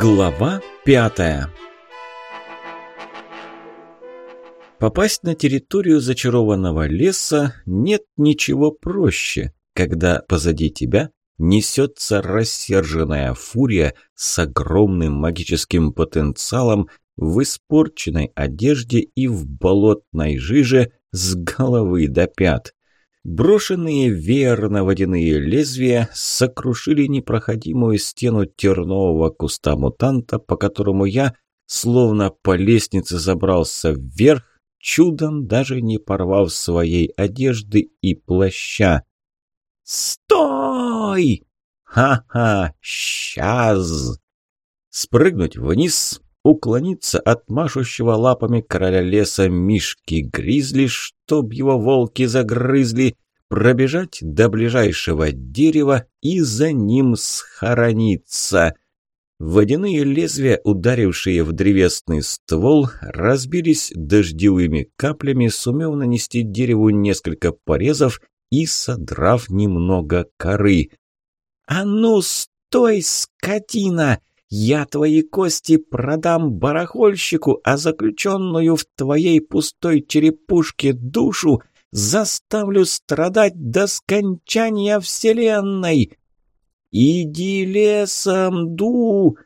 Глава пятая Попасть на территорию зачарованного леса нет ничего проще, когда позади тебя несется рассерженная фурия с огромным магическим потенциалом в испорченной одежде и в болотной жиже с головы до пят. Брошенные веерно-водяные лезвия сокрушили непроходимую стену тернового куста мутанта, по которому я, словно по лестнице, забрался вверх, чудом даже не порвав своей одежды и плаща. «Стой! Ха-ха! Сейчас!» Спрыгнуть вниз, уклониться от машущего лапами короля леса Мишки-гризли, чтоб его волки загрызли, пробежать до ближайшего дерева и за ним схорониться. Водяные лезвия, ударившие в древесный ствол, разбились дождевыми каплями, сумев нанести дереву несколько порезов и содрав немного коры. «А ну, стой, скотина!» Я твои кости продам барахольщику, а заключенную в твоей пустой черепушке душу заставлю страдать до скончания вселенной. Иди лесом, ду!»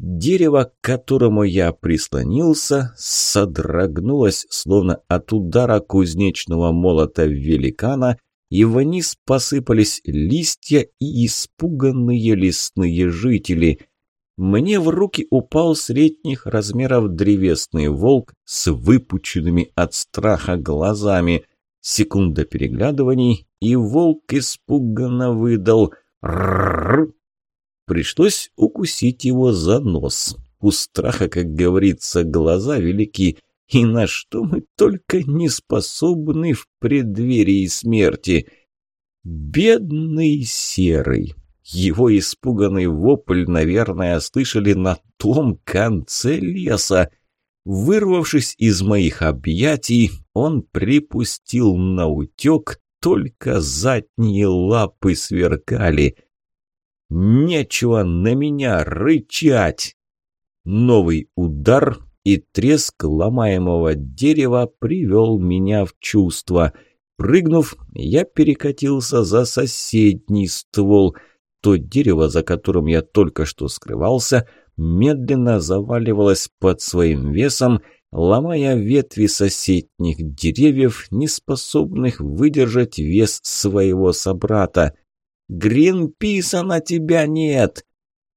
Дерево, к которому я прислонился, содрогнулось, словно от удара кузнечного молота великана, и вниз посыпались листья и испуганные лесные жители – мне в руки упал средних размеров древесный волк с выпученными от страха глазами. Секунда переглядываний, и волк испуганно выдал «Ррррр». Пришлось укусить его за нос. У страха, как говорится, глаза велики, и на что мы только не способны в преддверии смерти. Бедный серый. Его испуганный вопль, наверное, слышали на том конце леса. Вырвавшись из моих объятий, он припустил на утек, только задние лапы сверкали. «Нечего на меня рычать!» Новый удар и треск ломаемого дерева привел меня в чувство. Прыгнув, я перекатился за соседний ствол – то дерево, за которым я только что скрывался, медленно заваливалось под своим весом, ломая ветви соседних деревьев, не способных выдержать вес своего собрата. «Гринписа на тебя нет!»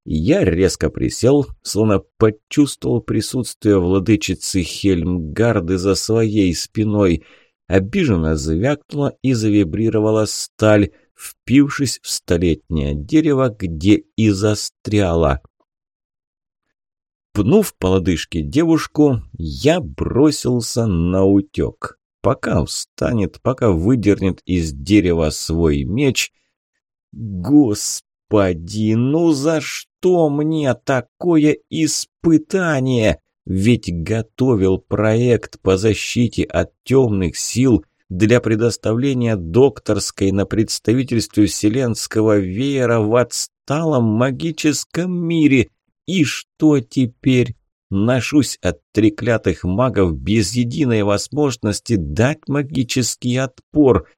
Я резко присел, словно почувствовал присутствие владычицы Хельмгарды за своей спиной. Обиженно звякнула и завибрировала сталь – впившись в столетнее дерево, где и застряла. Пнув по лодыжке девушку, я бросился на утек. Пока встанет, пока выдернет из дерева свой меч. Господи, ну за что мне такое испытание? Ведь готовил проект по защите от темных сил – для предоставления докторской на представительстве Вселенского веера в отсталом магическом мире. И что теперь? Ношусь от треклятых магов без единой возможности дать магический отпор.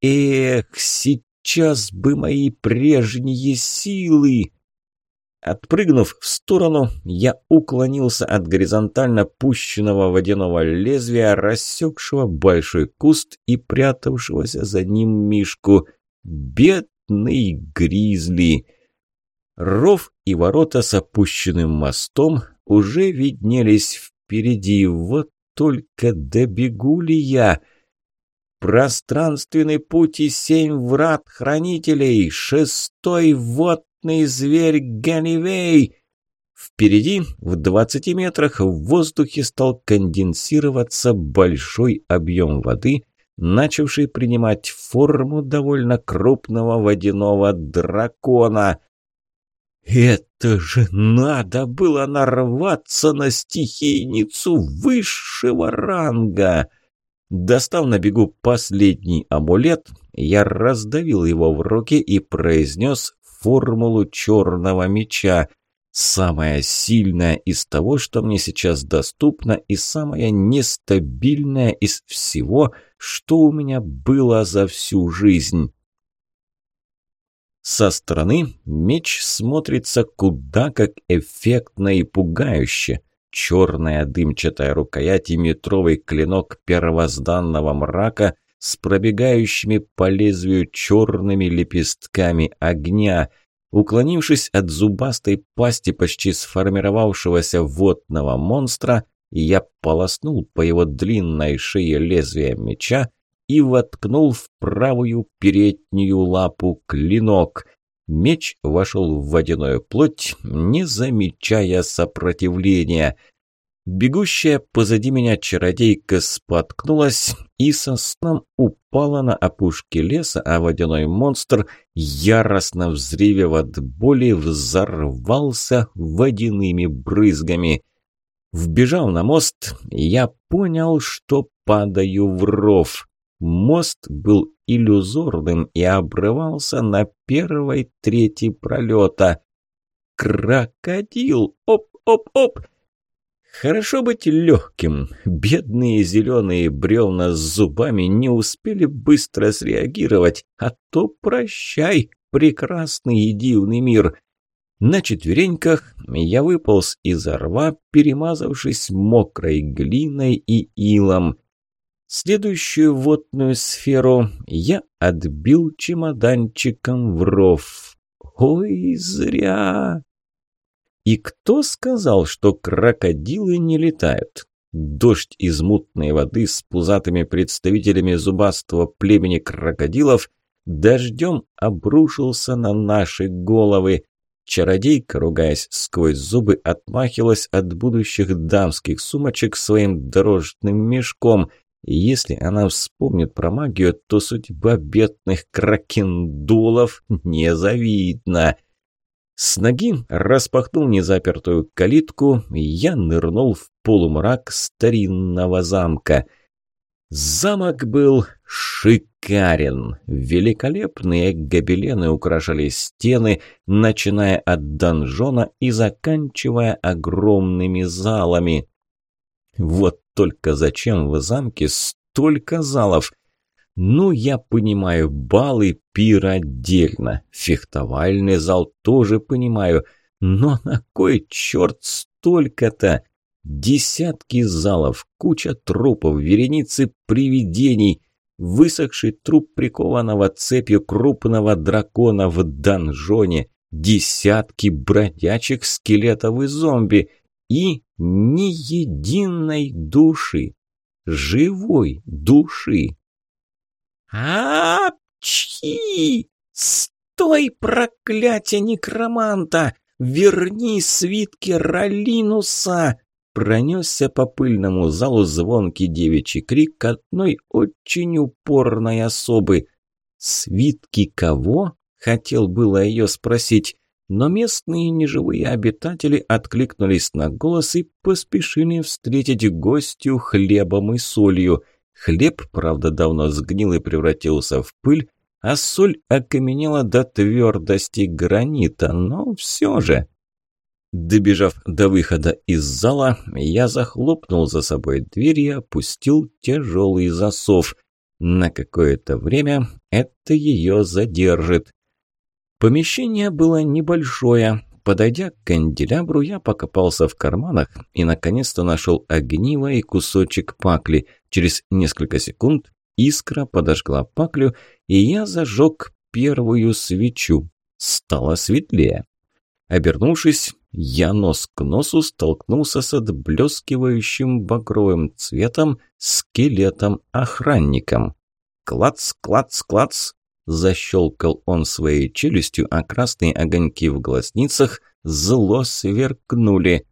Эх, сейчас бы мои прежние силы! Отпрыгнув в сторону, я уклонился от горизонтально пущенного водяного лезвия, рассекшего большой куст и прятавшегося за ним мишку. Бедный гризли! Ров и ворота с опущенным мостом уже виднелись впереди. Вот только добегу ли я? Пространственный путь и семь врат хранителей, шестой вот Болотный зверь Ганивей!» Впереди, в двадцати метрах, в воздухе стал конденсироваться большой объем воды, начавший принимать форму довольно крупного водяного дракона. «Это же надо было нарваться на стихийницу высшего ранга!» Достав на бегу последний амулет, я раздавил его в руке и произнес формулу черного меча. Самое сильное из того, что мне сейчас доступно, и самое нестабильное из всего, что у меня было за всю жизнь. Со стороны меч смотрится куда как эффектно и пугающе. Черная дымчатая рукоять и метровый клинок первозданного мрака с пробегающими по лезвию черными лепестками огня – Уклонившись от зубастой пасти почти сформировавшегося водного монстра, я полоснул по его длинной шее лезвия меча и воткнул в правую переднюю лапу клинок. Меч вошел в водяную плоть, не замечая сопротивления – Бегущая позади меня чародейка споткнулась и со сном упала на опушке леса, а водяной монстр, яростно взревев от боли, взорвался водяными брызгами. Вбежал на мост, я понял, что падаю в ров. Мост был иллюзорным и обрывался на первой трети пролета. «Крокодил! Оп-оп-оп!» Хорошо быть легким. Бедные зеленые бревна с зубами не успели быстро среагировать, а то прощай, прекрасный и дивный мир. На четвереньках я выполз из рва, перемазавшись мокрой глиной и илом. Следующую водную сферу я отбил чемоданчиком в ров. Ой, зря! И кто сказал, что крокодилы не летают? Дождь из мутной воды с пузатыми представителями зубастого племени крокодилов дождем обрушился на наши головы. Чародейка, ругаясь сквозь зубы, отмахивалась от будущих дамских сумочек своим дорожным мешком. И если она вспомнит про магию, то судьба бедных кракендулов незавидна. С ноги распахнул незапертую калитку, я нырнул в полумрак старинного замка. Замок был шикарен. Великолепные гобелены украшали стены, начиная от донжона и заканчивая огромными залами. Вот только зачем в замке столько залов? Ну, я понимаю, балы пир отдельно. Фехтовальный зал тоже понимаю. Но на кой черт столько-то? Десятки залов, куча трупов, вереницы привидений. Высохший труп прикованного цепью крупного дракона в донжоне. Десятки бродячих скелетов и зомби. И ни единой души. Живой души. «Апчхи! Стой, проклятие некроманта! Верни свитки Ролинуса!» Пронесся по пыльному залу звонкий девичий крик одной очень упорной особы. «Свитки кого?» – хотел было ее спросить, но местные неживые обитатели откликнулись на голос и поспешили встретить гостю хлебом и солью – Хлеб, правда, давно сгнил и превратился в пыль, а соль окаменела до твердости гранита, но все же... Добежав до выхода из зала, я захлопнул за собой дверь и опустил тяжелый засов. На какое-то время это ее задержит. Помещение было небольшое, Подойдя к канделябру, я покопался в карманах и наконец-то нашел огниво и кусочек пакли. Через несколько секунд искра подожгла паклю, и я зажег первую свечу. Стало светлее. Обернувшись, я нос к носу столкнулся с отблескивающим багровым цветом скелетом-охранником. Клац, клац, клац. Защелкал он своей челюстью, а красные огоньки в глазницах зло сверкнули.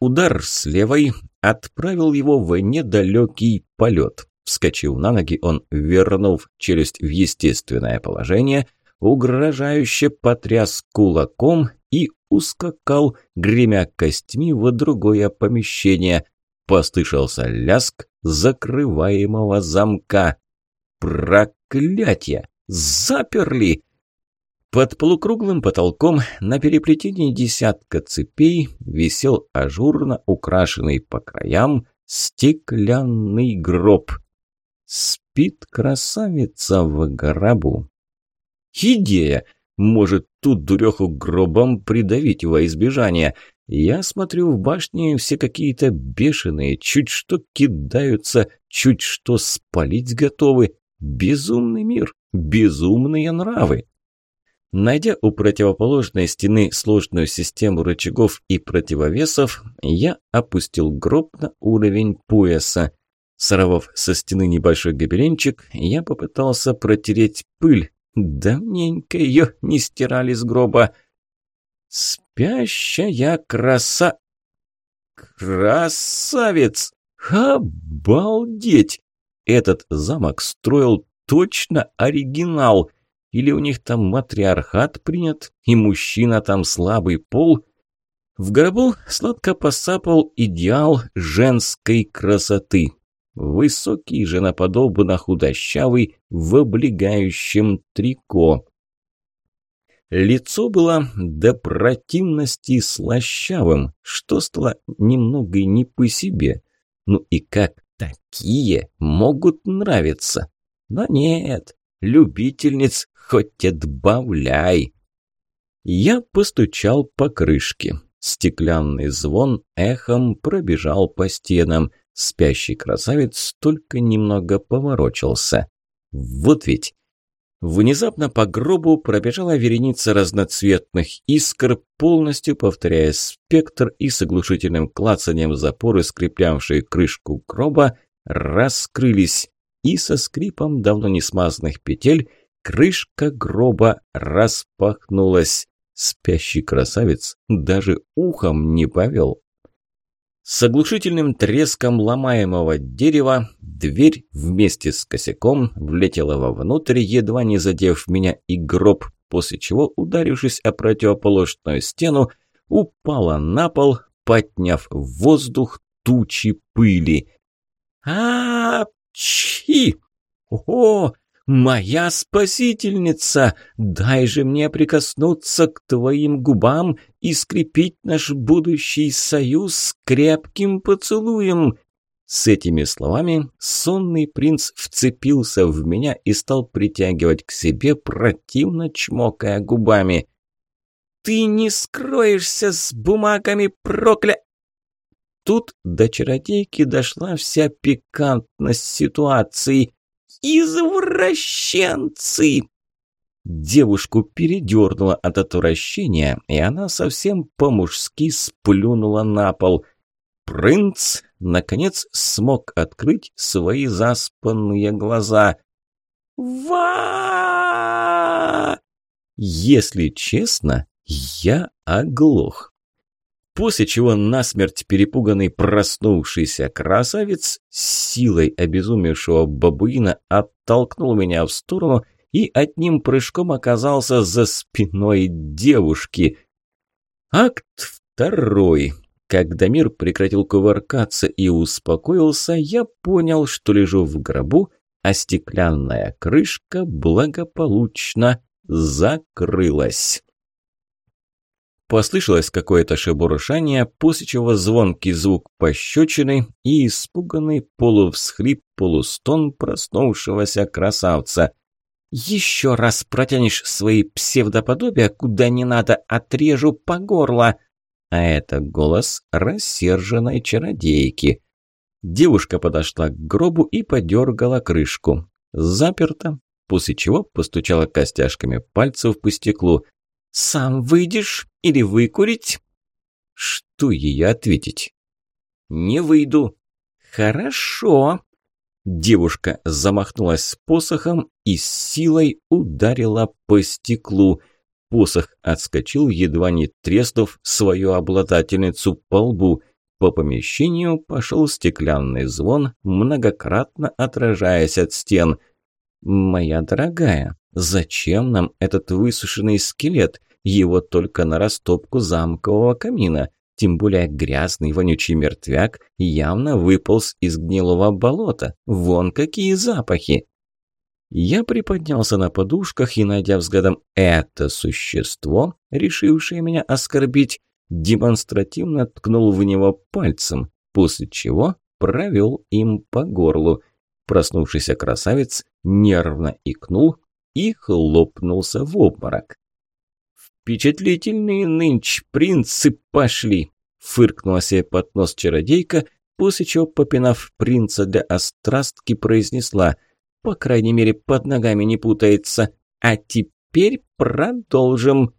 Удар с левой отправил его в недалекий полет. Вскочив на ноги, он, вернув челюсть в естественное положение, угрожающе потряс кулаком и ускакал, гремя костьми, в другое помещение. Послышался ляск закрываемого замка. «Проклятье!» Заперли! Под полукруглым потолком на переплетении десятка цепей висел ажурно украшенный по краям стеклянный гроб. Спит красавица в гробу. Идея! Может, тут дуреху гробом придавить во избежание. Я смотрю в башне, все какие-то бешеные, чуть что кидаются, чуть что спалить готовы. Безумный мир, безумные нравы. Найдя у противоположной стены сложную систему рычагов и противовесов, я опустил гроб на уровень пояса. Сорвав со стены небольшой гобеленчик, я попытался протереть пыль. Давненько ее не стирали с гроба. Спящая краса... Красавец! Обалдеть! Этот замок строил точно оригинал. Или у них там матриархат принят, и мужчина там слабый пол? В гробу сладко посапал идеал женской красоты. Высокий, женоподобно худощавый, в облегающем трико. Лицо было до противности слащавым, что стало немного не по себе. Ну и как такие могут нравиться? Но нет, любительниц хоть отбавляй. Я постучал по крышке. Стеклянный звон эхом пробежал по стенам. Спящий красавец только немного поворочился. Вот ведь Внезапно по гробу пробежала вереница разноцветных искр, полностью повторяя спектр и с оглушительным клацанием запоры, скреплявшие крышку гроба, раскрылись, и со скрипом давно не смазанных петель крышка гроба распахнулась. Спящий красавец даже ухом не повел. С оглушительным треском ломаемого дерева дверь вместе с косяком влетела вовнутрь, едва не задев меня и гроб, после чего, ударившись о противоположную стену, упала на пол, подняв в воздух тучи пыли. а, -а, -а Чи! О, «Моя спасительница! Дай же мне прикоснуться к твоим губам и скрепить наш будущий союз крепким поцелуем!» С этими словами сонный принц вцепился в меня и стал притягивать к себе, противно чмокая губами. «Ты не скроешься с бумагами, прокля...» Тут до чародейки дошла вся пикантность ситуации. «Извращенцы!» Девушку передернуло от отвращения, и она совсем по-мужски сплюнула на пол. Принц, наконец, смог открыть свои заспанные глаза. «Ва!» Если честно, я оглох после чего насмерть перепуганный проснувшийся красавец силой обезумевшего бабуина оттолкнул меня в сторону и одним прыжком оказался за спиной девушки. Акт второй. Когда мир прекратил кувыркаться и успокоился, я понял, что лежу в гробу, а стеклянная крышка благополучно закрылась. Послышалось какое-то шебуршание, после чего звонкий звук пощечины и испуганный полувсхрип, полустон проснувшегося красавца. «Еще раз протянешь свои псевдоподобия, куда не надо, отрежу по горло!» А это голос рассерженной чародейки. Девушка подошла к гробу и подергала крышку. Заперто, после чего постучала костяшками пальцев по стеклу. «Сам выйдешь или выкурить?» Что ей ответить? «Не выйду». «Хорошо». Девушка замахнулась посохом и с силой ударила по стеклу. Посох отскочил, едва не треснув свою обладательницу по лбу. По помещению пошел стеклянный звон, многократно отражаясь от стен. «Моя дорогая, Зачем нам этот высушенный скелет? Его только на растопку замкового камина. Тем более грязный вонючий мертвяк явно выполз из гнилого болота. Вон какие запахи! Я приподнялся на подушках и, найдя взглядом это существо, решившее меня оскорбить, демонстративно ткнул в него пальцем, после чего провел им по горлу. Проснувшийся красавец нервно икнул и хлопнулся в обморок. «Впечатлительные нынче принцы пошли!» – фыркнула себе под нос чародейка, после чего, попинав принца для острастки, произнесла «По крайней мере, под ногами не путается. А теперь продолжим!»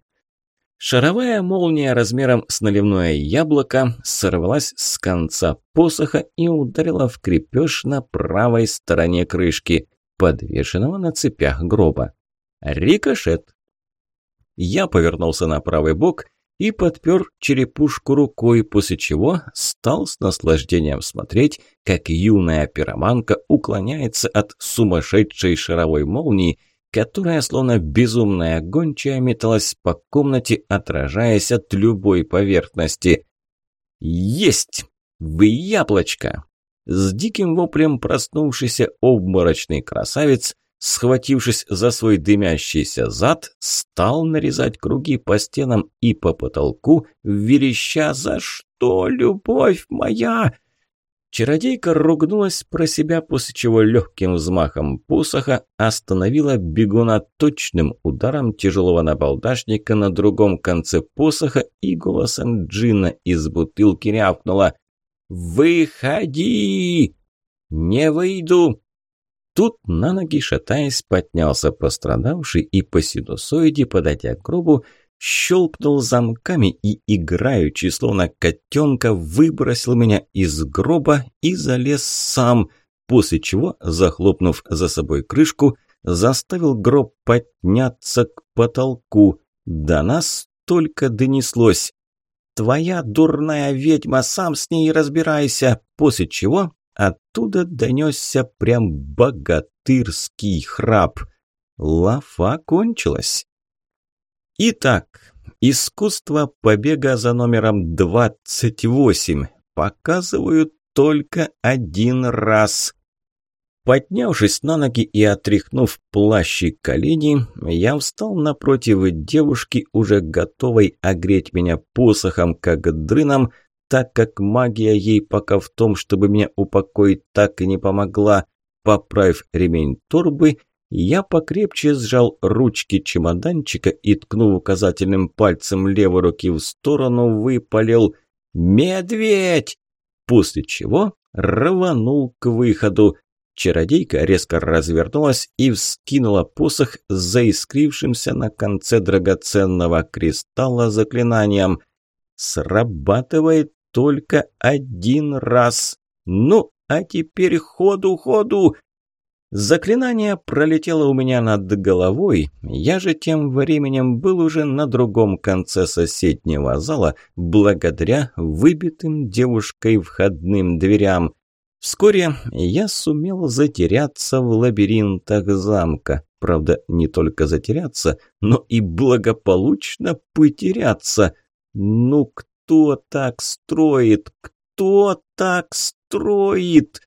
Шаровая молния размером с наливное яблоко сорвалась с конца посоха и ударила в крепеж на правой стороне крышки, подвешенного на цепях гроба. Рикошет. Я повернулся на правый бок и подпер черепушку рукой, после чего стал с наслаждением смотреть, как юная пироманка уклоняется от сумасшедшей шаровой молнии, которая, словно безумная гончая, металась по комнате, отражаясь от любой поверхности. «Есть! Вы яблочко!» С диким воплем проснувшийся обморочный красавец, схватившись за свой дымящийся зад, стал нарезать круги по стенам и по потолку, вереща «За что, любовь моя?» Чародейка ругнулась про себя, после чего легким взмахом посоха остановила бегуна точным ударом тяжелого набалдашника на другом конце посоха и голосом джина из бутылки рявкнула «Выходи!» «Не выйду!» Тут на ноги, шатаясь, поднялся пострадавший и по синусоиде, подойдя к гробу, щелкнул замками и, играючи, словно котенка, выбросил меня из гроба и залез сам, после чего, захлопнув за собой крышку, заставил гроб подняться к потолку. До нас только донеслось. «Твоя дурная ведьма, сам с ней разбирайся!» После чего оттуда донесся прям богатырский храп. Лафа кончилась. Итак, искусство побега за номером 28 показывают только один раз. Поднявшись на ноги и отряхнув плащ и колени, я встал напротив девушки, уже готовой огреть меня посохом, как дрыном, так как магия ей пока в том, чтобы меня упокоить, так и не помогла. Поправив ремень торбы, я покрепче сжал ручки чемоданчика и, ткнув указательным пальцем левой руки в сторону, выпалил «Медведь!» После чего рванул к выходу. Чародейка резко развернулась и вскинула посох с заискрившимся на конце драгоценного кристалла заклинанием. «Срабатывает только один раз. Ну, а теперь ходу, ходу!» Заклинание пролетело у меня над головой, я же тем временем был уже на другом конце соседнего зала, благодаря выбитым девушкой входным дверям. Вскоре я сумел затеряться в лабиринтах замка. Правда, не только затеряться, но и благополучно потеряться. Ну кто так строит? Кто так строит?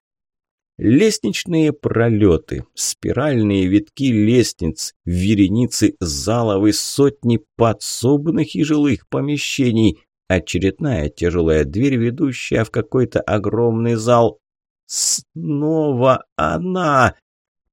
Лестничные пролеты, спиральные витки лестниц, вереницы залов и сотни подсобных и жилых помещений, очередная тяжелая дверь, ведущая в какой-то огромный зал. Снова она!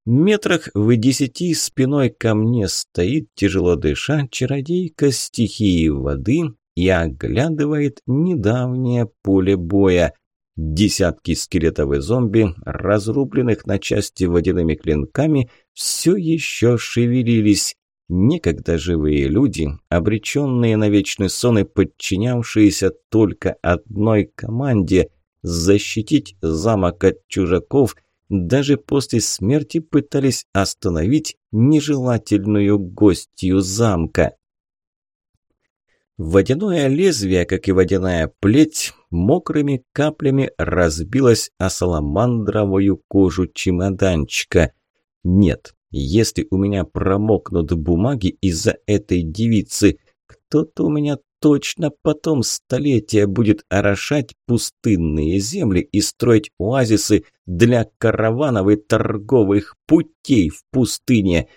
Метрах в десяти спиной ко мне стоит, тяжело дыша, чародейка стихии воды и оглядывает недавнее поле боя. Десятки скелетов и зомби, разрубленных на части водяными клинками, все еще шевелились. Некогда живые люди, обреченные на вечный сон и подчинявшиеся только одной команде – защитить замок от чужаков, даже после смерти пытались остановить нежелательную гостью замка. Водяное лезвие, как и водяная плеть, мокрыми каплями разбилось о саламандровую кожу чемоданчика. Нет, если у меня промокнут бумаги из-за этой девицы, кто-то у меня точно потом столетия будет орошать пустынные земли и строить оазисы для караванов и торговых путей в пустыне.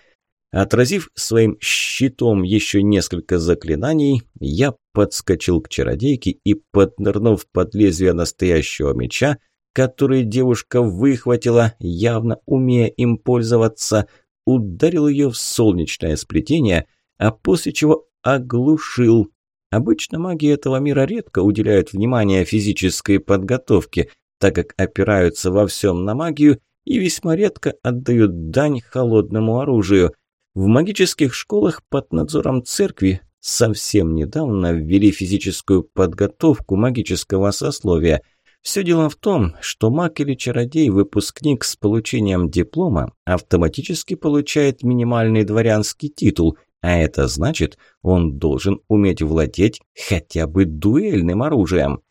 Отразив своим щитом еще несколько заклинаний, я подскочил к чародейке и, поднырнув под лезвие настоящего меча, который девушка выхватила, явно умея им пользоваться, ударил ее в солнечное сплетение, а после чего оглушил. Обычно маги этого мира редко уделяют внимание физической подготовке, так как опираются во всем на магию и весьма редко отдают дань холодному оружию. В магических школах под надзором церкви совсем недавно ввели физическую подготовку магического сословия – все дело в том, что маг или чародей, выпускник с получением диплома, автоматически получает минимальный дворянский титул, а это значит, он должен уметь владеть хотя бы дуэльным оружием.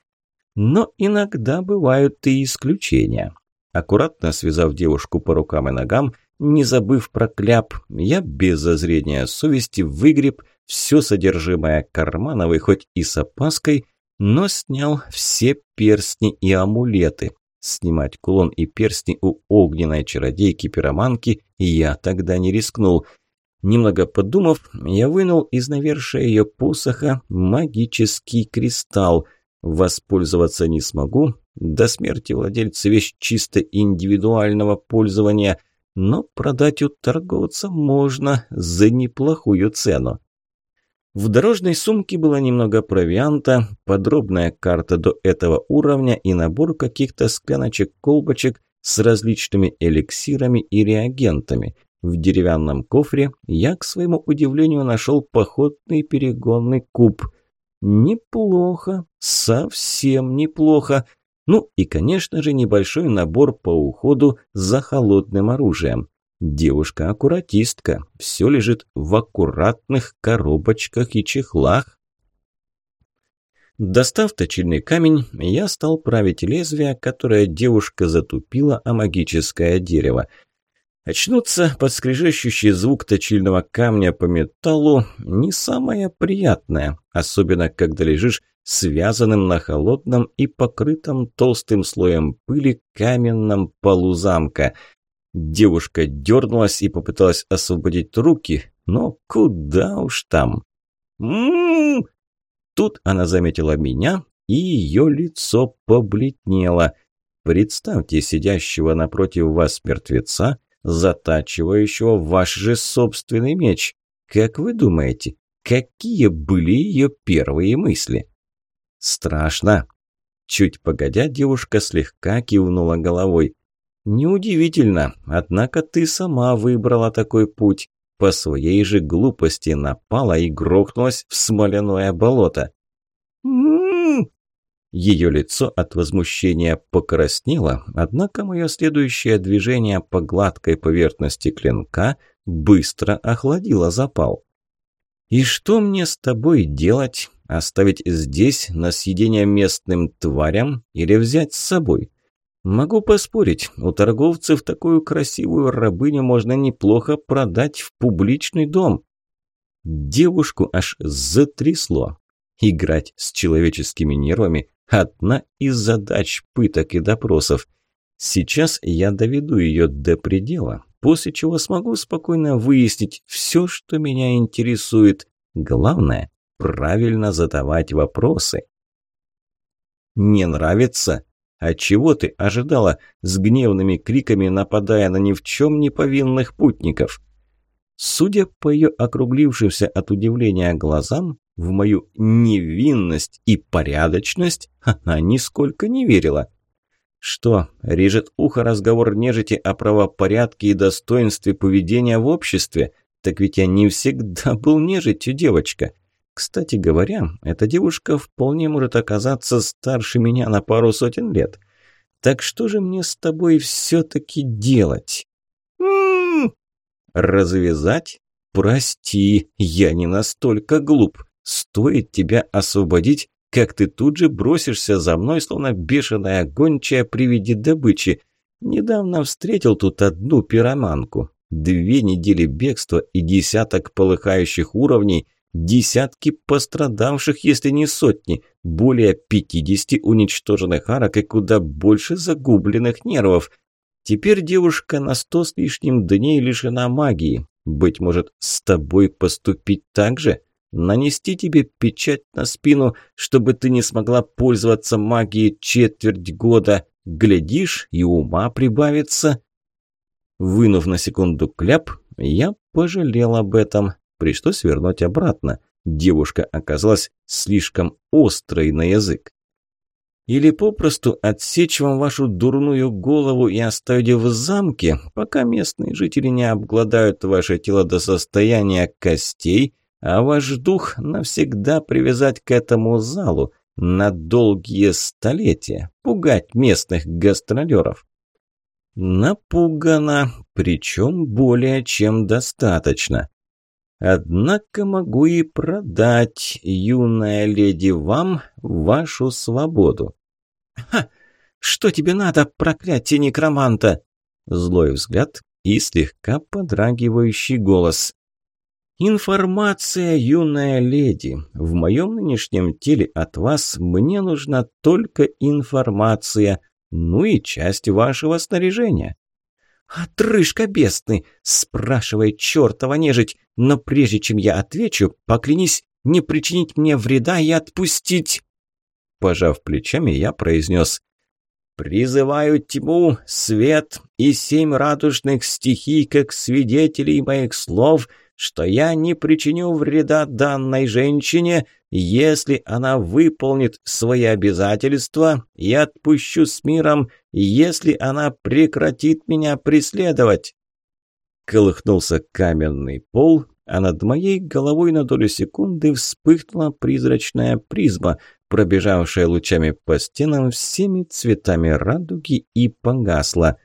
Но иногда бывают и исключения. Аккуратно связав девушку по рукам и ногам, не забыв про кляп, я без зазрения совести выгреб все содержимое карманов и хоть и с опаской – но снял все перстни и амулеты. Снимать кулон и перстни у огненной чародейки-пироманки я тогда не рискнул. Немного подумав, я вынул из навершия ее посоха магический кристалл. Воспользоваться не смогу, до смерти владельца вещь чисто индивидуального пользования, но продать у торговца можно за неплохую цену. В дорожной сумке было немного провианта, подробная карта до этого уровня и набор каких-то скляночек-колбочек с различными эликсирами и реагентами. В деревянном кофре я, к своему удивлению, нашел походный перегонный куб. Неплохо, совсем неплохо. Ну и, конечно же, небольшой набор по уходу за холодным оружием. Девушка-аккуратистка. Все лежит в аккуратных коробочках и чехлах. Достав точильный камень, я стал править лезвие, которое девушка затупила о магическое дерево. Очнуться под скрежещущий звук точильного камня по металлу не самое приятное, особенно когда лежишь связанным на холодном и покрытом толстым слоем пыли каменном полу замка – Девушка дернулась и попыталась освободить руки, но куда уж там. «М-м-м!» Тут она заметила меня, и ее лицо побледнело. Представьте сидящего напротив вас мертвеца, затачивающего ваш же собственный меч. Как вы думаете, какие были ее первые мысли? Страшно. Чуть погодя, девушка слегка кивнула головой. «Неудивительно, однако ты сама выбрала такой путь. По своей же глупости напала и грохнулась в смоляное болото». Ее лицо от возмущения покраснело, однако мое следующее движение по гладкой поверхности клинка быстро охладило запал. «И что мне с тобой делать? Оставить здесь на съедение местным тварям или взять с собой? Могу поспорить, у торговцев такую красивую рабыню можно неплохо продать в публичный дом. Девушку аж затрясло. Играть с человеческими нервами – одна из задач пыток и допросов. Сейчас я доведу ее до предела, после чего смогу спокойно выяснить все, что меня интересует. Главное – правильно задавать вопросы. Не нравится? А чего ты ожидала с гневными криками, нападая на ни в чем не повинных путников? Судя по ее округлившимся от удивления глазам, в мою невинность и порядочность она нисколько не верила. Что, режет ухо разговор нежити о правопорядке и достоинстве поведения в обществе? Так ведь я не всегда был нежитью, девочка. Кстати говоря, эта девушка вполне может оказаться старше меня на пару сотен лет. Так что же мне с тобой все-таки делать? М -м -м. Развязать? Прости, я не настолько глуп. Стоит тебя освободить, как ты тут же бросишься за мной, словно бешеная гончая при виде добычи. Недавно встретил тут одну пироманку. Две недели бегства и десяток полыхающих уровней – десятки пострадавших, если не сотни, более 50 уничтоженных арок и куда больше загубленных нервов. Теперь девушка на сто с лишним дней лишена магии. Быть может, с тобой поступить так же? Нанести тебе печать на спину, чтобы ты не смогла пользоваться магией четверть года. Глядишь, и ума прибавится. Вынув на секунду кляп, я пожалел об этом. Пришлось вернуть обратно. Девушка оказалась слишком острой на язык. Или попросту отсечь вам вашу дурную голову и оставить в замке, пока местные жители не обгладают ваше тело до состояния костей, а ваш дух навсегда привязать к этому залу на долгие столетия, пугать местных гастролеров. Напугана, причем более чем достаточно. Однако могу и продать, юная леди, вам вашу свободу. Ха! Что тебе надо, проклятие некроманта? Злой взгляд и слегка подрагивающий голос. «Информация, юная леди. В моем нынешнем теле от вас мне нужна только информация, ну и часть вашего снаряжения. «Отрыжка бестный!» – спрашивает чертова нежить. «Но прежде чем я отвечу, поклянись не причинить мне вреда и отпустить!» Пожав плечами, я произнес «Призываю тьму, свет и семь радужных стихий как свидетелей моих слов – что я не причиню вреда данной женщине, если она выполнит свои обязательства и отпущу с миром, если она прекратит меня преследовать. Колыхнулся каменный пол, а над моей головой на долю секунды вспыхнула призрачная призма, пробежавшая лучами по стенам всеми цветами радуги и погасла.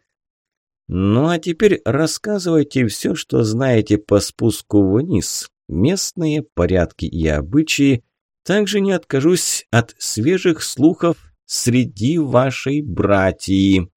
Ну а теперь рассказывайте все, что знаете по спуску вниз. Местные порядки и обычаи. Также не откажусь от свежих слухов среди вашей братьи.